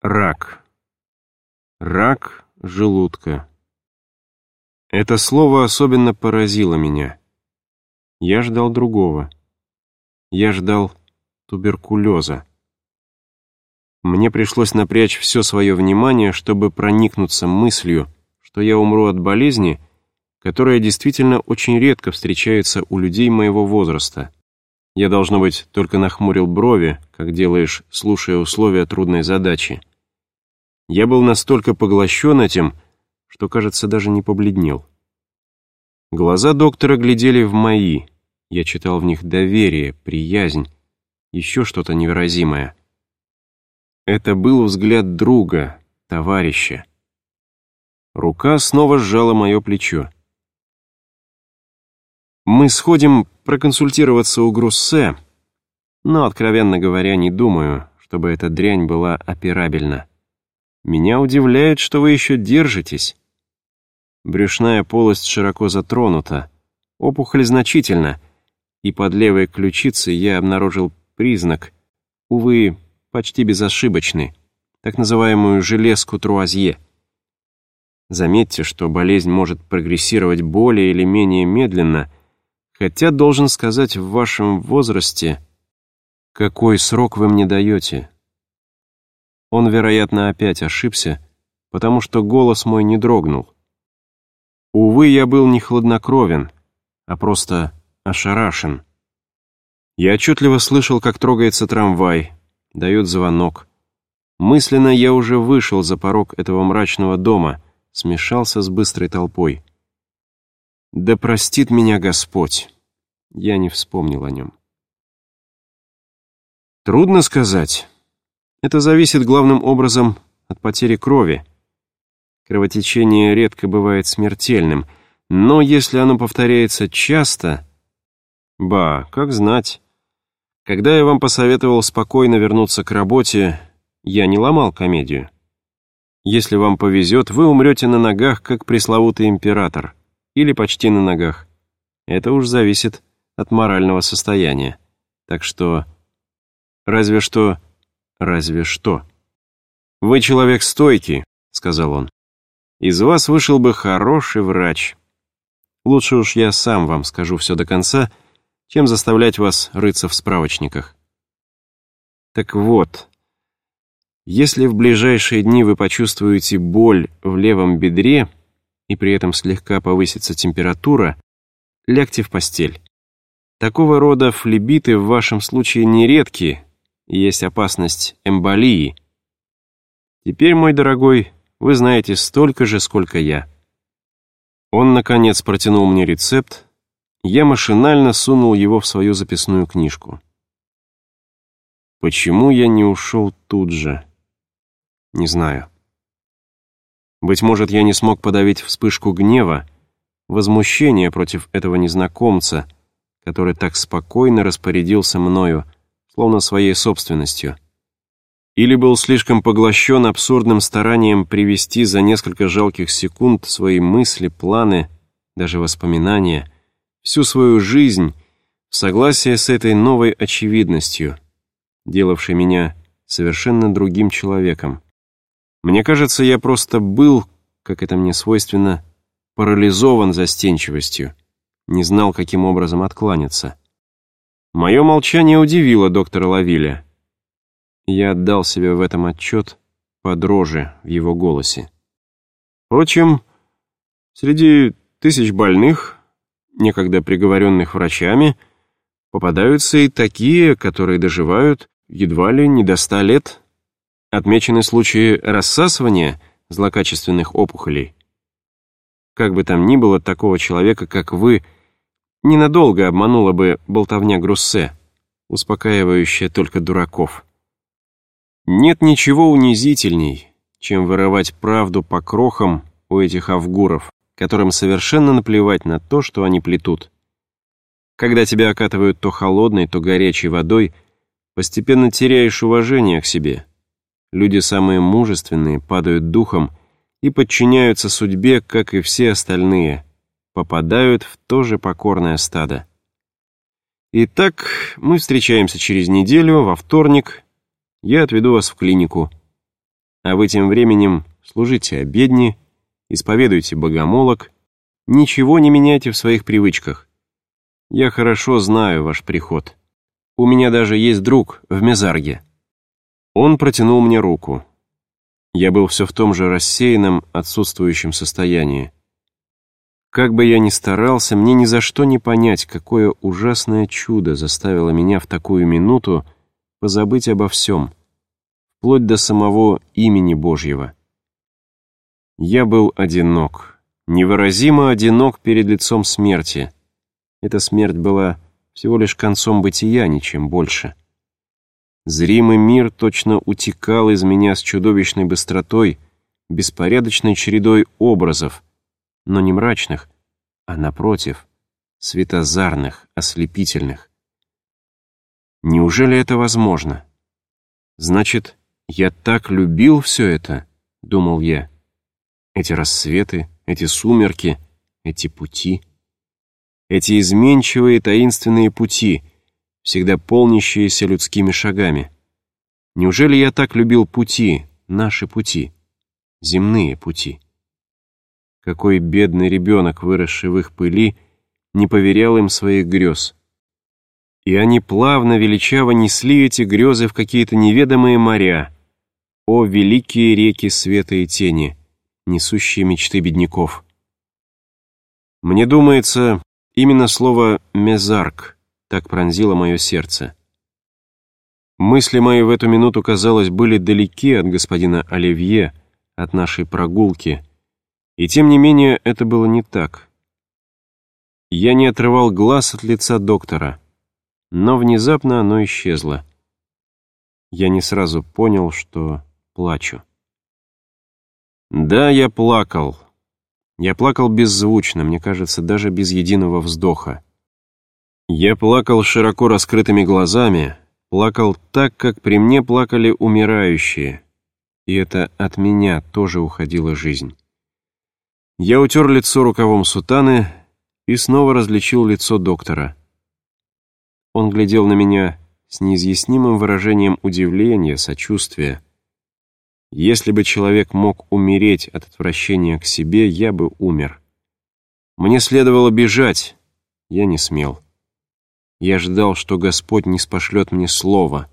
Рак. Рак желудка. Это слово особенно поразило меня. Я ждал другого. Я ждал туберкулеза. Мне пришлось напрячь все свое внимание, чтобы проникнуться мыслью, что я умру от болезни, которая действительно очень редко встречается у людей моего возраста. Я, должно быть, только нахмурил брови, как делаешь, слушая условия трудной задачи. Я был настолько поглощен этим, что, кажется, даже не побледнел. Глаза доктора глядели в мои. Я читал в них доверие, приязнь, еще что-то невыразимое. Это был взгляд друга, товарища. Рука снова сжала мое плечо. Мы сходим проконсультироваться у Груссе, но, откровенно говоря, не думаю, чтобы эта дрянь была операбельна. Меня удивляет, что вы еще держитесь. Брюшная полость широко затронута, опухоль значительна, и под левой ключицей я обнаружил признак, увы, почти безошибочный, так называемую железку Труазье. Заметьте, что болезнь может прогрессировать более или менее медленно, хотя, должен сказать, в вашем возрасте... Какой срок вы мне даете? Он, вероятно, опять ошибся, потому что голос мой не дрогнул. Увы, я был не хладнокровен, а просто ошарашен. Я отчетливо слышал, как трогается трамвай, дает звонок. Мысленно я уже вышел за порог этого мрачного дома, смешался с быстрой толпой. Да простит меня Господь. Я не вспомнил о нем. Трудно сказать. Это зависит главным образом от потери крови. Кровотечение редко бывает смертельным, но если оно повторяется часто... Ба, как знать. Когда я вам посоветовал спокойно вернуться к работе, я не ломал комедию. Если вам повезет, вы умрете на ногах, как пресловутый император. Или почти на ногах. Это уж зависит от морального состояния. Так что... Разве что разве что. «Вы человек стойкий», — сказал он. «Из вас вышел бы хороший врач. Лучше уж я сам вам скажу все до конца, чем заставлять вас рыться в справочниках». Так вот, если в ближайшие дни вы почувствуете боль в левом бедре и при этом слегка повысится температура, лягте в постель. Такого рода флебиты в вашем случае нередкие, есть опасность эмболии. Теперь, мой дорогой, вы знаете столько же, сколько я. Он, наконец, протянул мне рецепт. Я машинально сунул его в свою записную книжку. Почему я не ушел тут же? Не знаю. Быть может, я не смог подавить вспышку гнева, возмущения против этого незнакомца, который так спокойно распорядился мною, словно своей собственностью. Или был слишком поглощен абсурдным старанием привести за несколько жалких секунд свои мысли, планы, даже воспоминания, всю свою жизнь в согласие с этой новой очевидностью, делавшей меня совершенно другим человеком. Мне кажется, я просто был, как это мне свойственно, парализован застенчивостью, не знал, каким образом откланяться. Мое молчание удивило доктора Лавиля. Я отдал себе в этом отчет по дрожи в его голосе. Впрочем, среди тысяч больных, некогда приговоренных врачами, попадаются и такие, которые доживают едва ли не до ста лет. Отмечены случаи рассасывания злокачественных опухолей. Как бы там ни было такого человека, как вы – Ненадолго обманула бы болтовня Груссе, успокаивающая только дураков. Нет ничего унизительней, чем вырывать правду по крохам у этих авгуров, которым совершенно наплевать на то, что они плетут. Когда тебя окатывают то холодной, то горячей водой, постепенно теряешь уважение к себе. Люди самые мужественные падают духом и подчиняются судьбе, как и все остальные — попадают в то же покорное стадо. Итак, мы встречаемся через неделю, во вторник. Я отведу вас в клинику. А вы тем временем служите обедни, исповедуйте богомолок, ничего не меняйте в своих привычках. Я хорошо знаю ваш приход. У меня даже есть друг в Мезарге. Он протянул мне руку. Я был все в том же рассеянном, отсутствующем состоянии. Как бы я ни старался, мне ни за что не понять, какое ужасное чудо заставило меня в такую минуту позабыть обо всем, вплоть до самого имени Божьего. Я был одинок, невыразимо одинок перед лицом смерти. Эта смерть была всего лишь концом бытия, ничем больше. Зримый мир точно утекал из меня с чудовищной быстротой, беспорядочной чередой образов, но не мрачных, а напротив, светозарных, ослепительных. Неужели это возможно? Значит, я так любил все это, думал я. Эти рассветы, эти сумерки, эти пути. Эти изменчивые таинственные пути — всегда полнящиеся людскими шагами. Неужели я так любил пути, наши пути, земные пути? Какой бедный ребенок, выросший в их пыли, не поверял им своих грез. И они плавно, величаво несли эти грезы в какие-то неведомые моря. О, великие реки света и тени, несущие мечты бедняков! Мне думается, именно слово «мезарк» так пронзило мое сердце. Мысли мои в эту минуту, казалось, были далеки от господина Оливье, от нашей прогулки, и тем не менее это было не так. Я не отрывал глаз от лица доктора, но внезапно оно исчезло. Я не сразу понял, что плачу. Да, я плакал. Я плакал беззвучно, мне кажется, даже без единого вздоха. Я плакал широко раскрытыми глазами, плакал так, как при мне плакали умирающие, и это от меня тоже уходила жизнь. Я утер лицо рукавом сутаны и снова различил лицо доктора. Он глядел на меня с неизъяснимым выражением удивления, сочувствия. Если бы человек мог умереть от отвращения к себе, я бы умер. Мне следовало бежать, я не смел. Я ждал, что Господь не спошлет мне слово.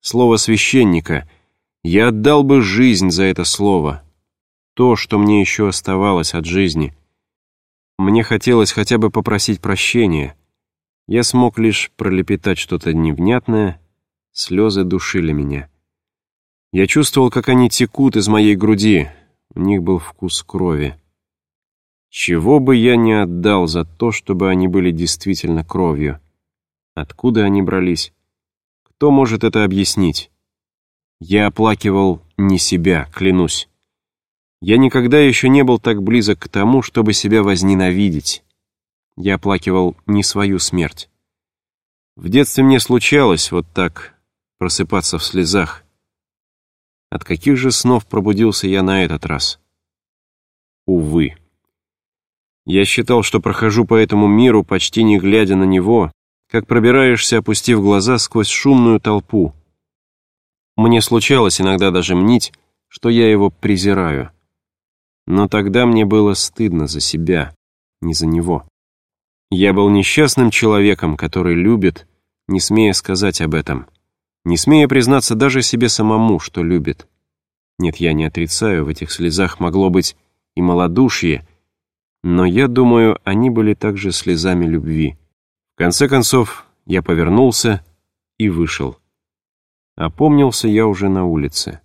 Слово священника. Я отдал бы жизнь за это слово. То, что мне еще оставалось от жизни. Мне хотелось хотя бы попросить прощения. Я смог лишь пролепетать что-то невнятное. Слезы душили меня. Я чувствовал, как они текут из моей груди. У них был вкус крови. Чего бы я не отдал за то, чтобы они были действительно кровью. Откуда они брались? Кто может это объяснить? Я оплакивал не себя, клянусь. Я никогда еще не был так близок к тому, чтобы себя возненавидеть. Я оплакивал не свою смерть. В детстве мне случалось вот так просыпаться в слезах. От каких же снов пробудился я на этот раз? Увы. Я считал, что прохожу по этому миру, почти не глядя на него, как пробираешься, опустив глаза сквозь шумную толпу. Мне случалось иногда даже мнить, что я его презираю. Но тогда мне было стыдно за себя, не за него. Я был несчастным человеком, который любит, не смея сказать об этом, не смея признаться даже себе самому, что любит. Нет, я не отрицаю, в этих слезах могло быть и малодушие, но я думаю, они были также слезами любви. Конце концов, я повернулся и вышел. Опомнился я уже на улице.